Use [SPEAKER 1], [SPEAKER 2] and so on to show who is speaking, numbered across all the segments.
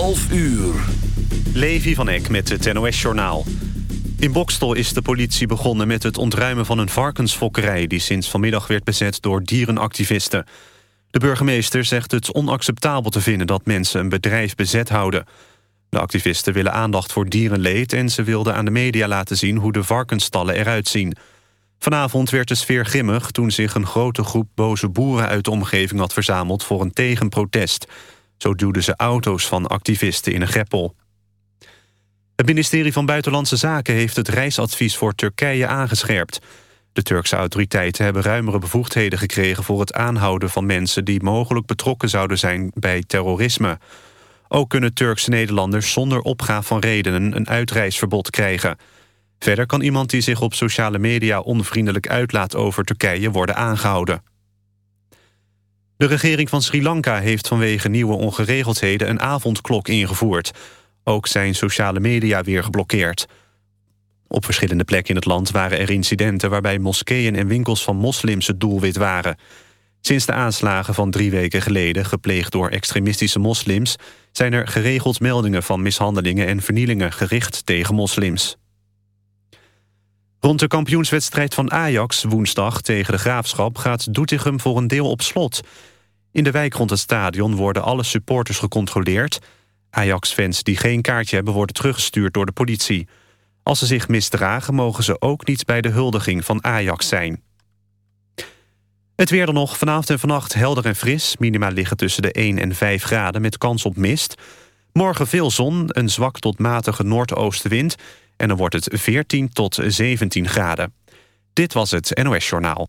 [SPEAKER 1] 11 uur.
[SPEAKER 2] Levi van Eck met het NOS-journaal. In Bokstel is de politie begonnen met het ontruimen van een varkensfokkerij... die sinds vanmiddag werd bezet door dierenactivisten. De burgemeester zegt het onacceptabel te vinden... dat mensen een bedrijf bezet houden. De activisten willen aandacht voor dierenleed... en ze wilden aan de media laten zien hoe de varkensstallen eruit zien. Vanavond werd de sfeer grimmig toen zich een grote groep boze boeren... uit de omgeving had verzameld voor een tegenprotest... Zo duwden ze auto's van activisten in een greppel. Het ministerie van Buitenlandse Zaken heeft het reisadvies voor Turkije aangescherpt. De Turkse autoriteiten hebben ruimere bevoegdheden gekregen... voor het aanhouden van mensen die mogelijk betrokken zouden zijn bij terrorisme. Ook kunnen Turkse Nederlanders zonder opgaaf van redenen een uitreisverbod krijgen. Verder kan iemand die zich op sociale media onvriendelijk uitlaat over Turkije worden aangehouden. De regering van Sri Lanka heeft vanwege nieuwe ongeregeldheden een avondklok ingevoerd. Ook zijn sociale media weer geblokkeerd. Op verschillende plekken in het land waren er incidenten... waarbij moskeeën en winkels van moslims het doelwit waren. Sinds de aanslagen van drie weken geleden... gepleegd door extremistische moslims... zijn er geregeld meldingen van mishandelingen en vernielingen... gericht tegen moslims. Rond de kampioenswedstrijd van Ajax woensdag tegen de Graafschap... gaat Doetinchem voor een deel op slot... In de wijk rond het stadion worden alle supporters gecontroleerd. Ajax-fans die geen kaartje hebben worden teruggestuurd door de politie. Als ze zich misdragen mogen ze ook niet bij de huldiging van Ajax zijn. Het weer dan nog. Vanavond en vannacht helder en fris. Minima liggen tussen de 1 en 5 graden met kans op mist. Morgen veel zon, een zwak tot matige noordoostenwind... en dan wordt het 14 tot 17 graden. Dit was het NOS Journaal.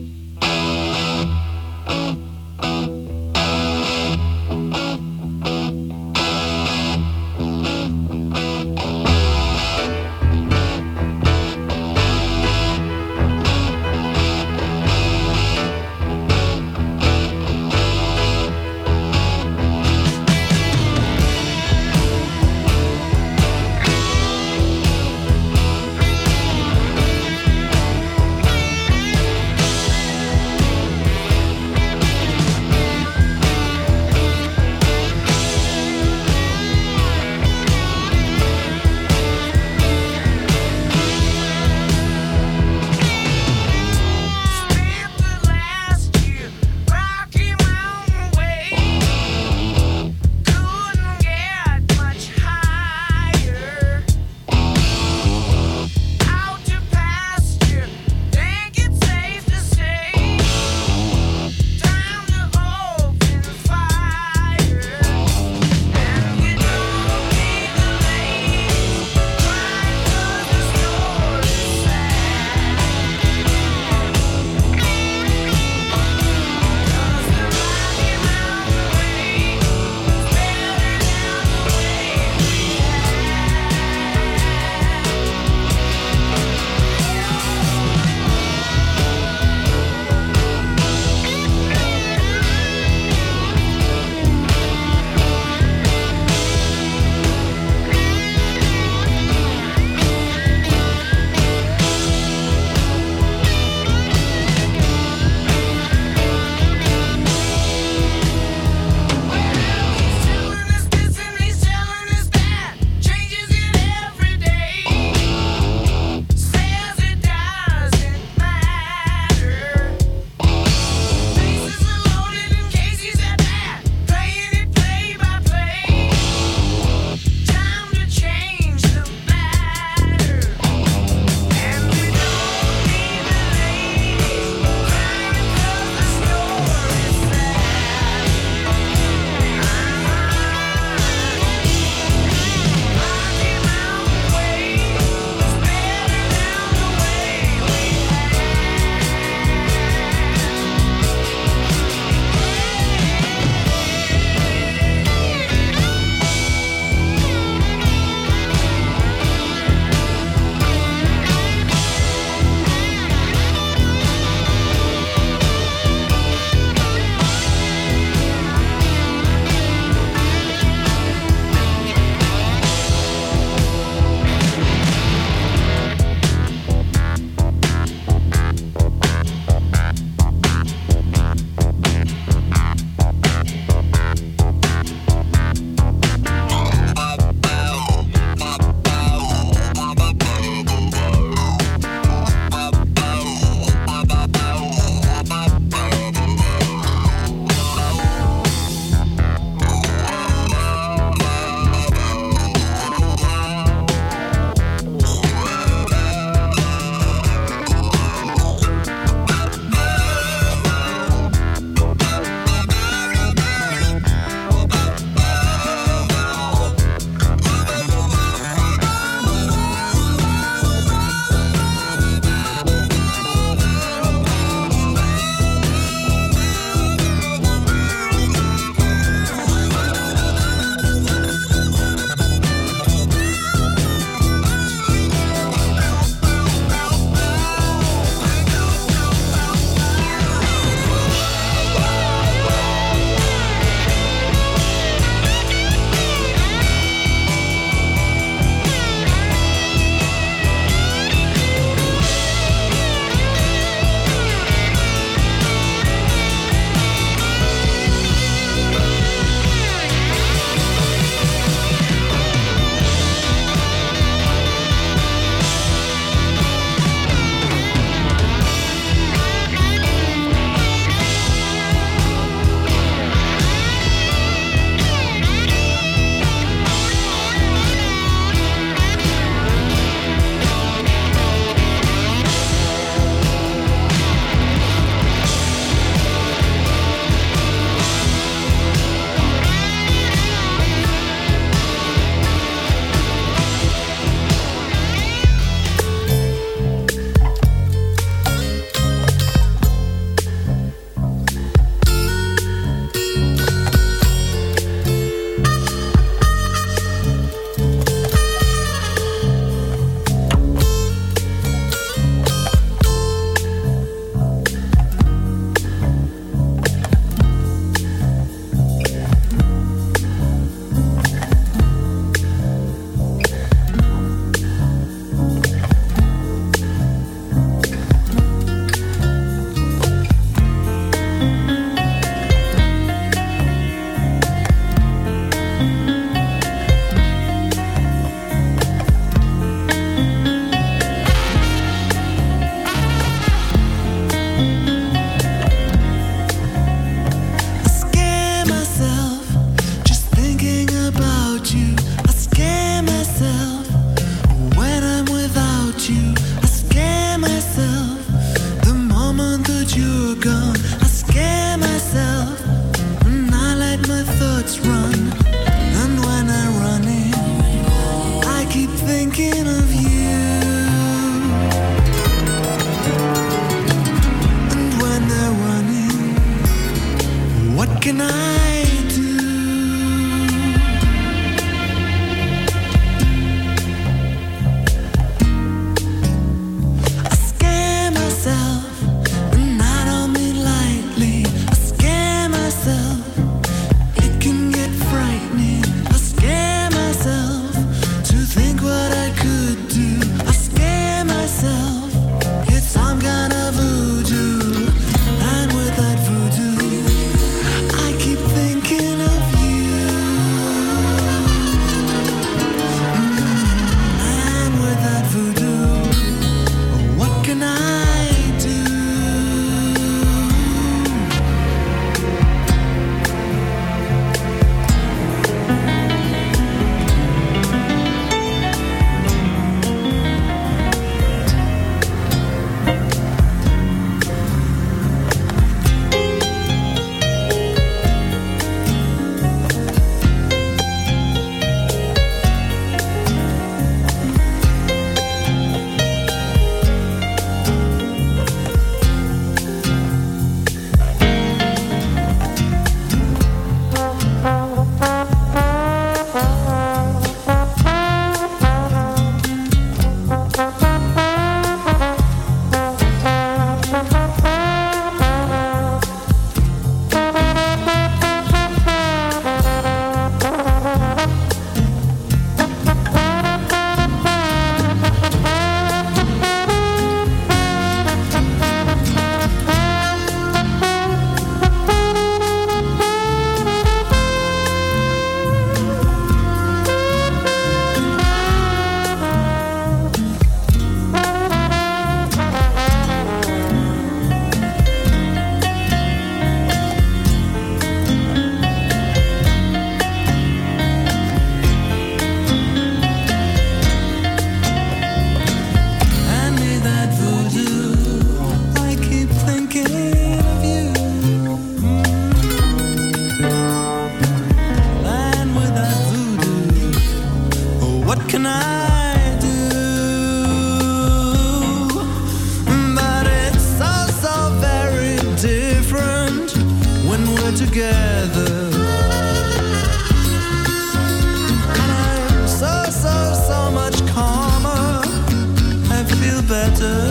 [SPEAKER 3] better.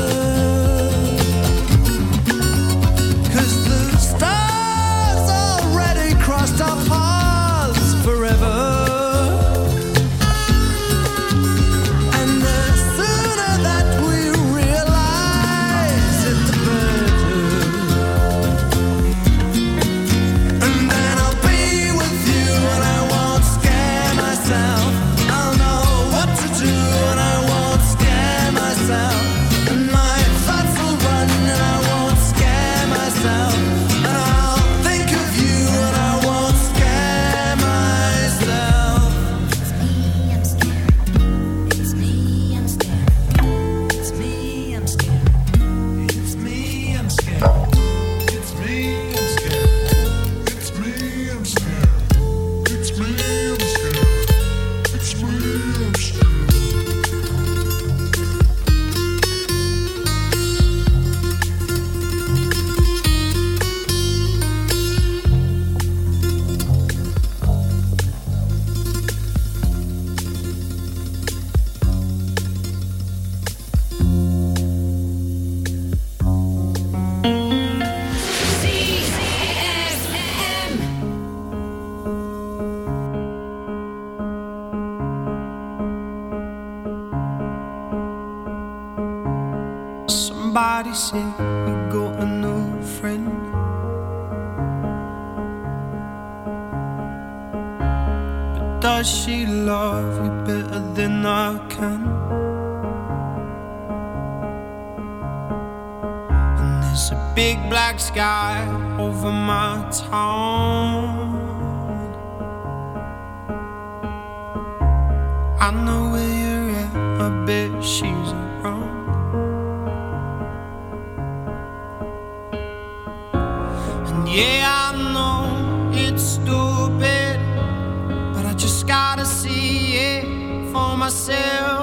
[SPEAKER 4] I know where you're
[SPEAKER 5] at. I bet she's wrong. And yeah, I know it's stupid, but I just gotta see it for myself.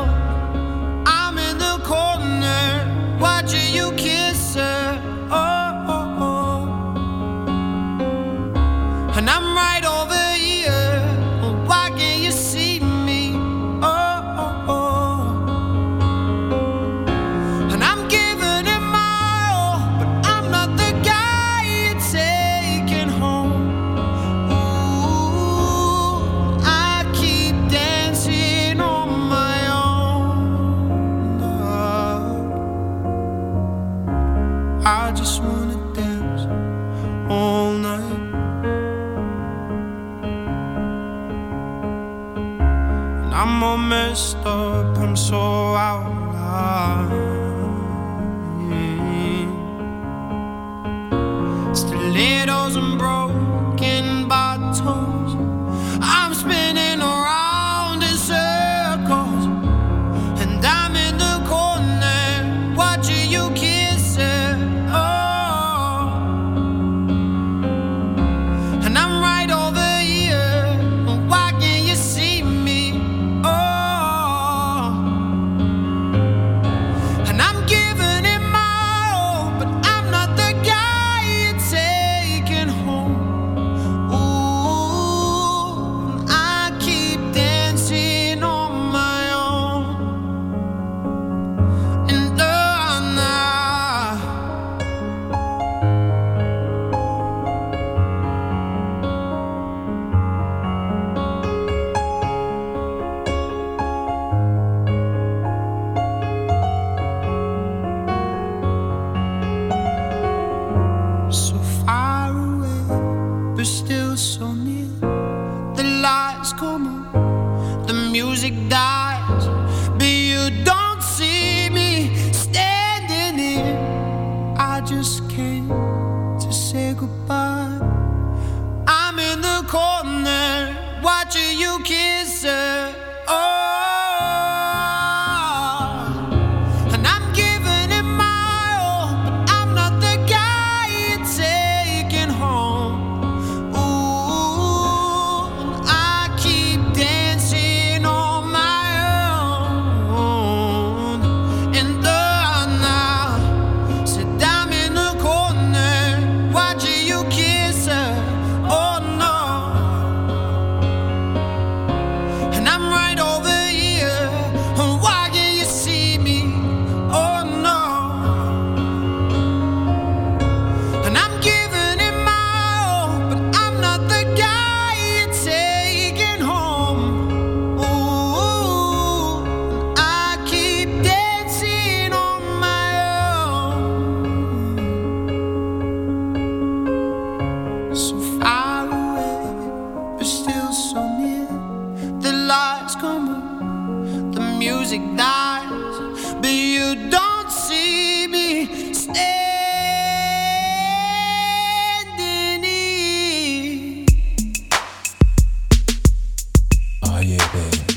[SPEAKER 5] yeah, baby.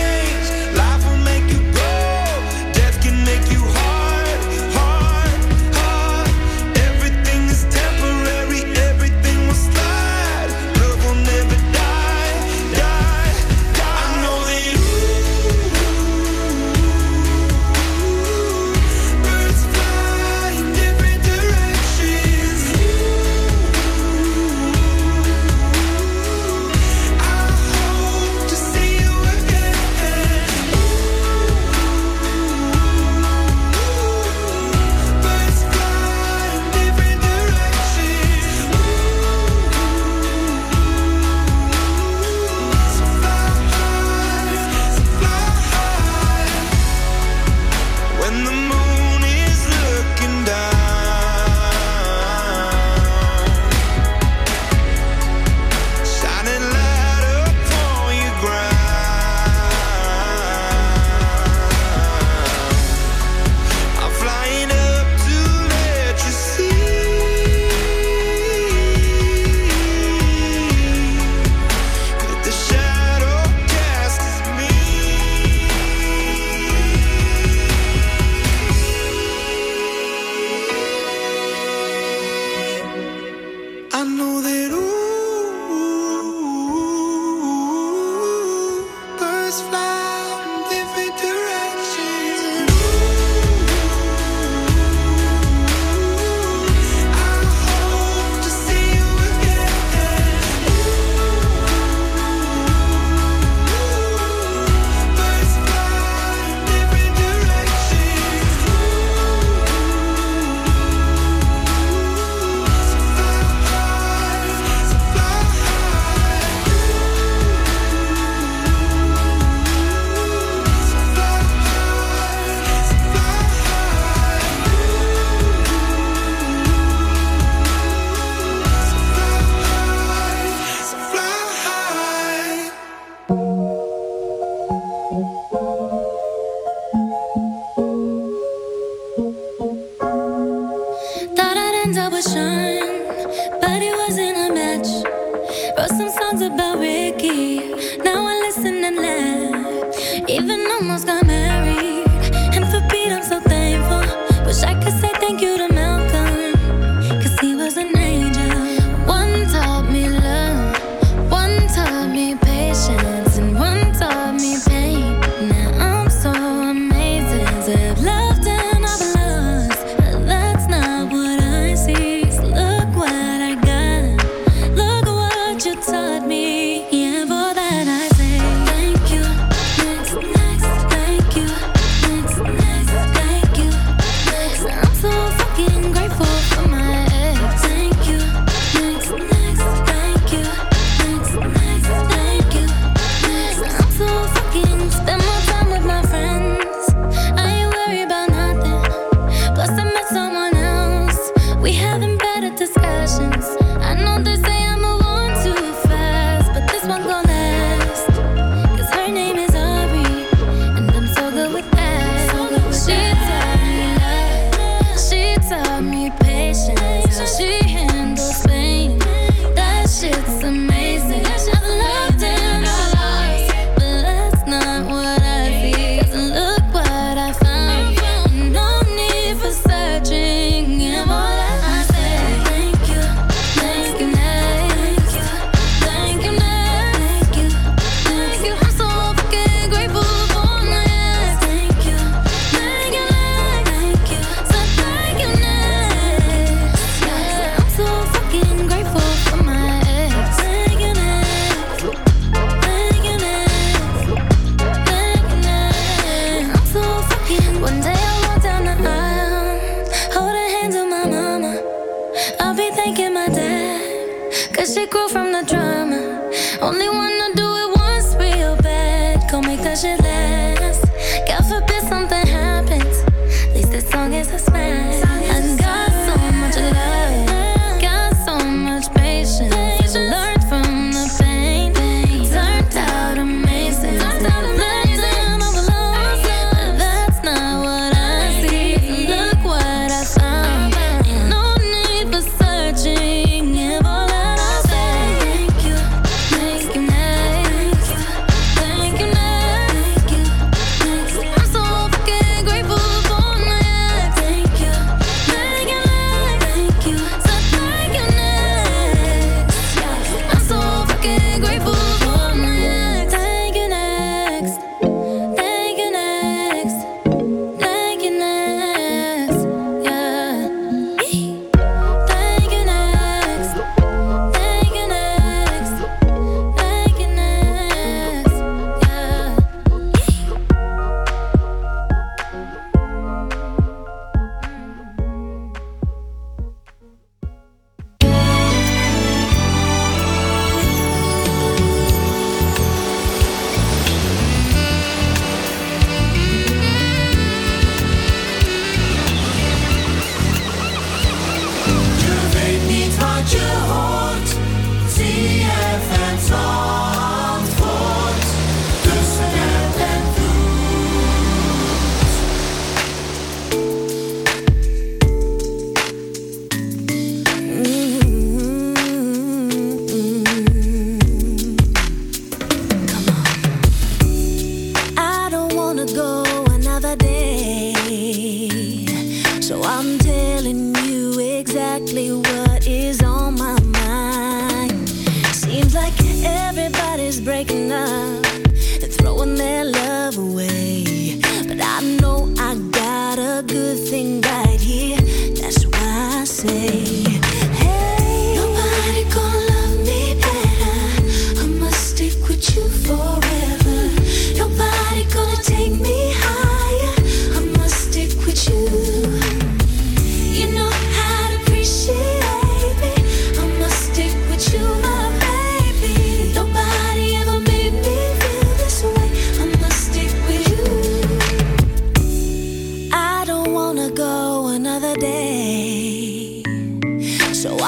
[SPEAKER 5] butterfly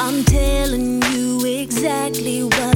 [SPEAKER 5] I'm telling you exactly what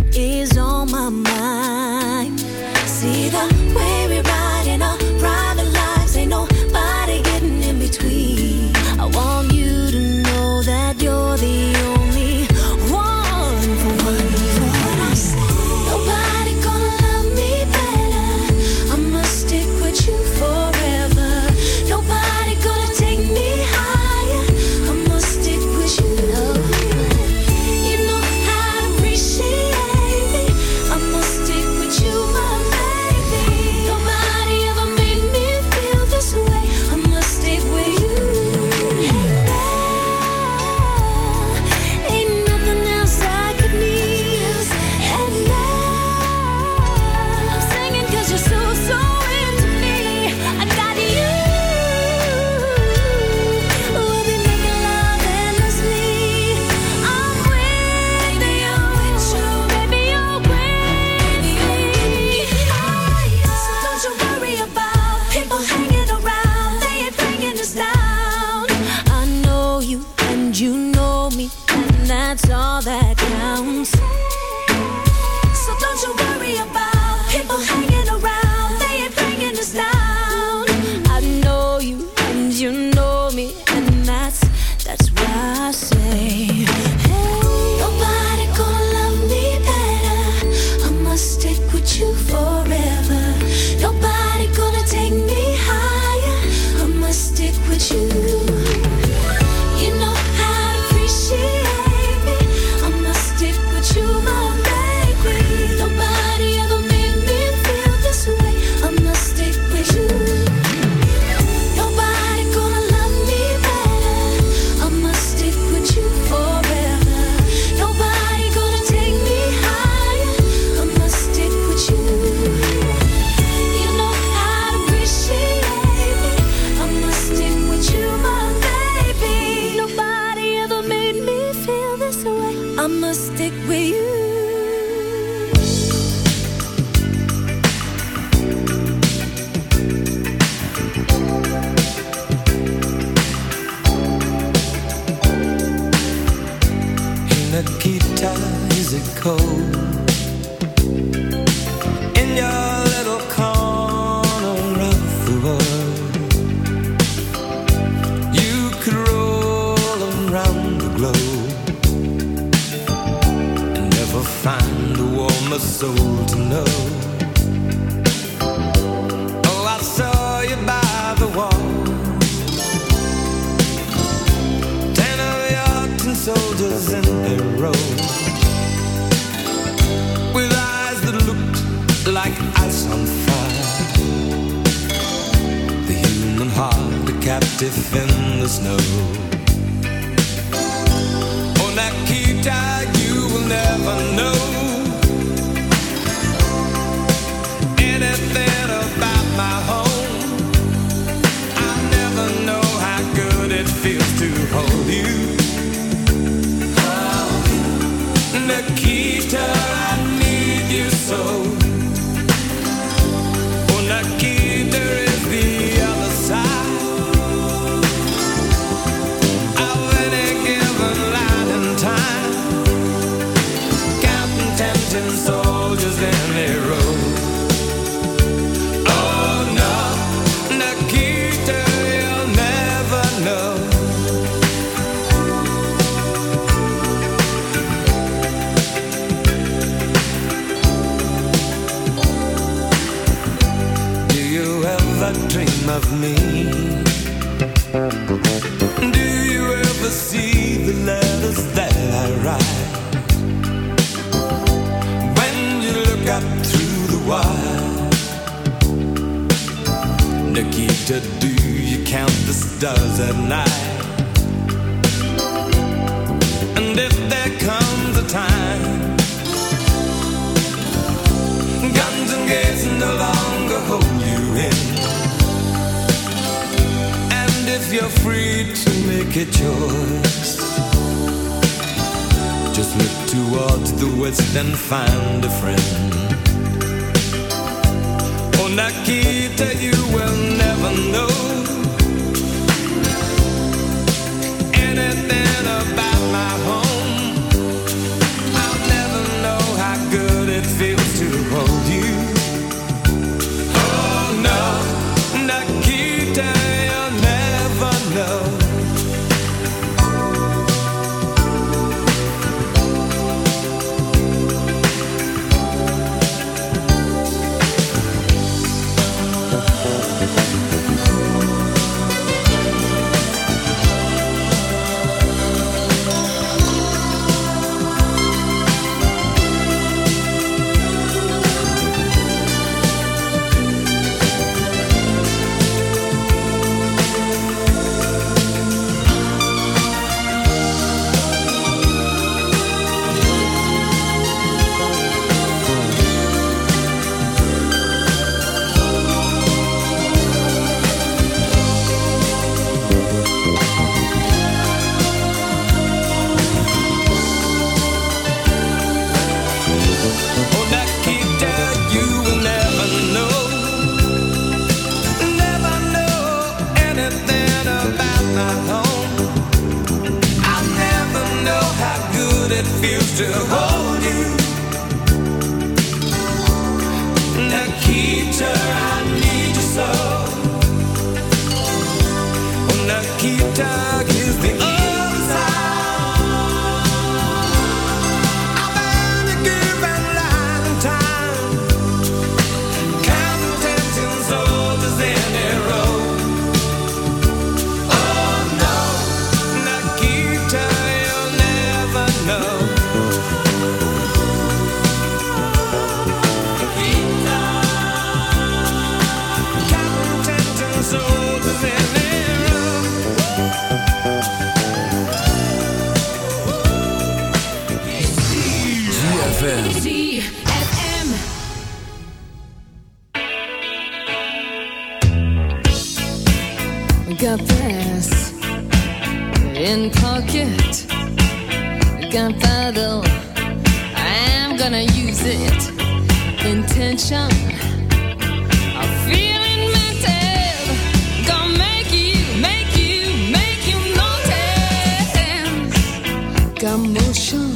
[SPEAKER 5] like I'm motion,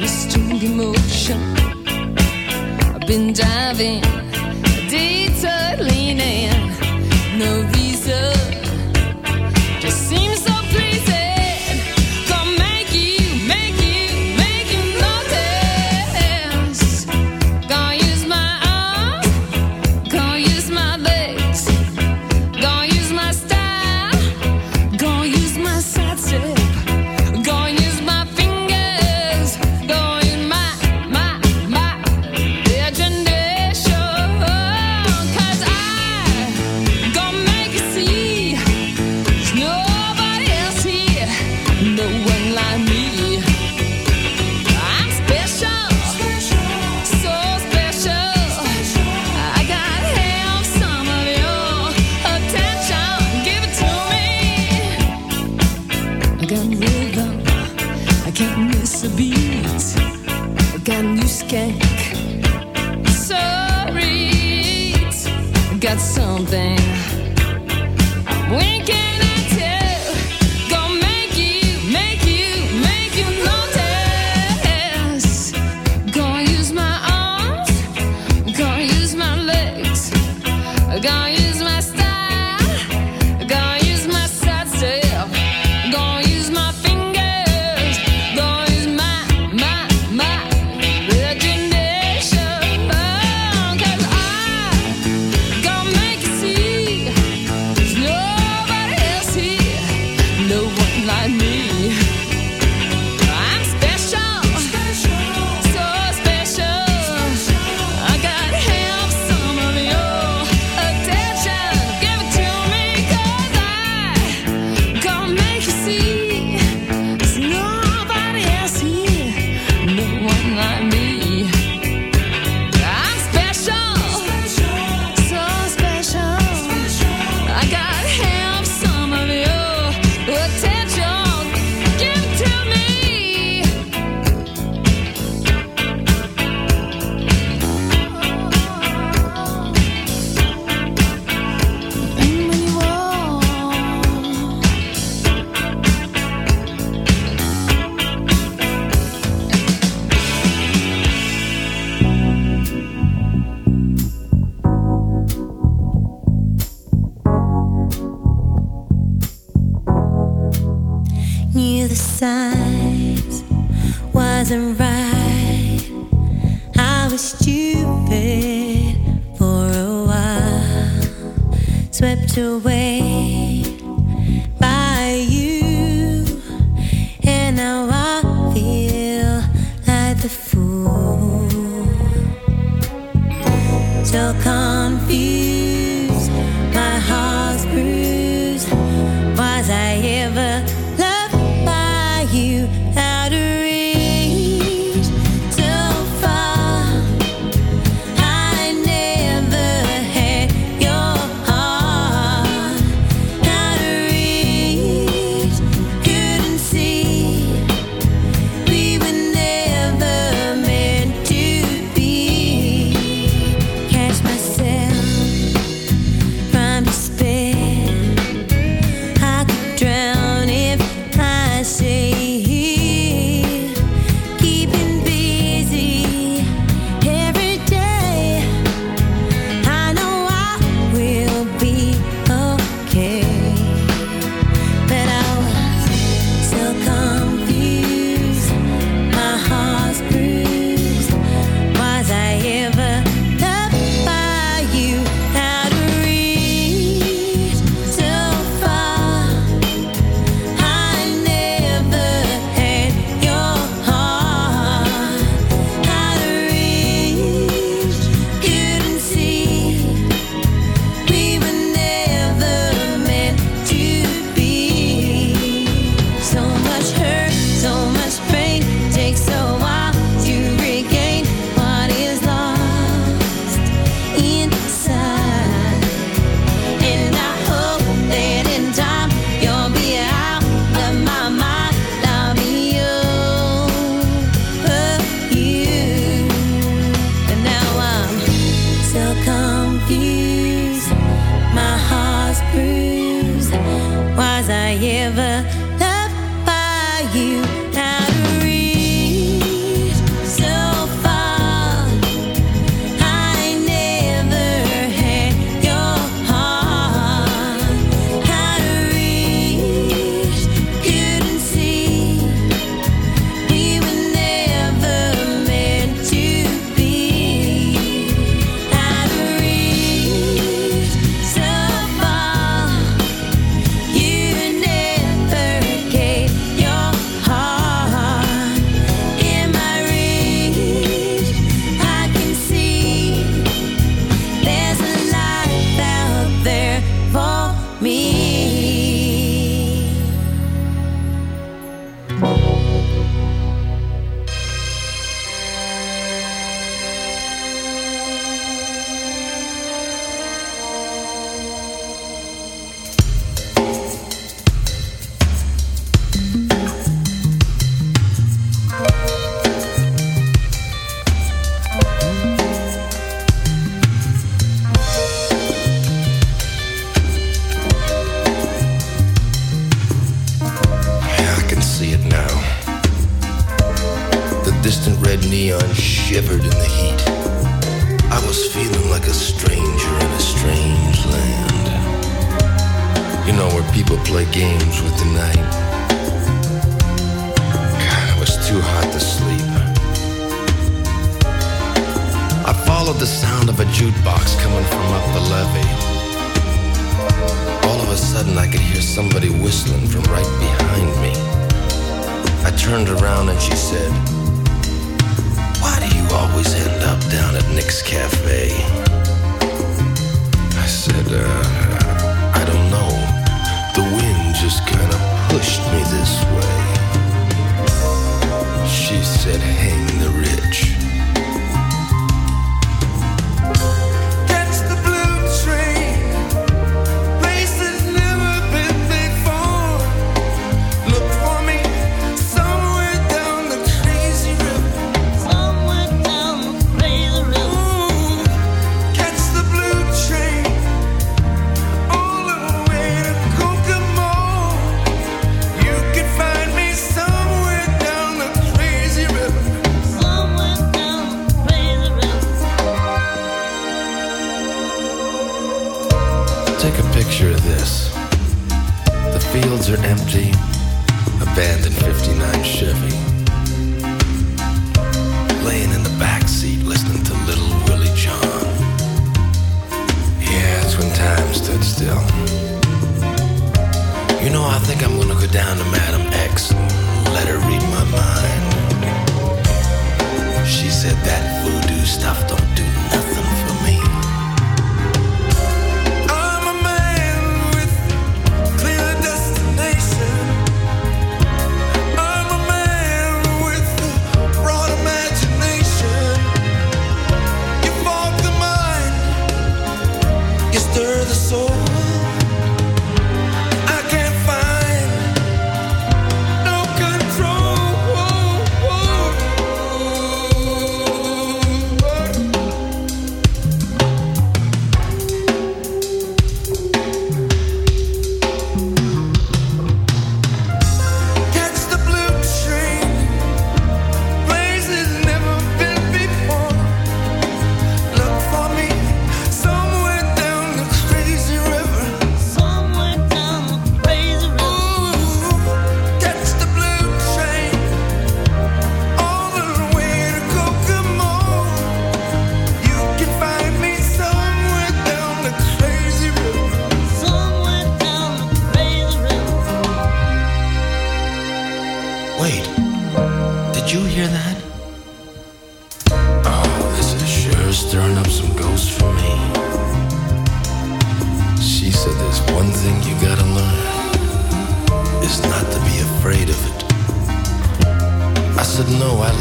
[SPEAKER 5] restrained emotion. I've been diving.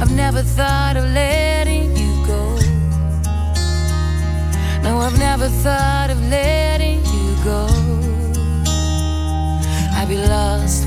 [SPEAKER 6] I've never thought of letting you go. No, I've never thought of letting you go. I'd be lost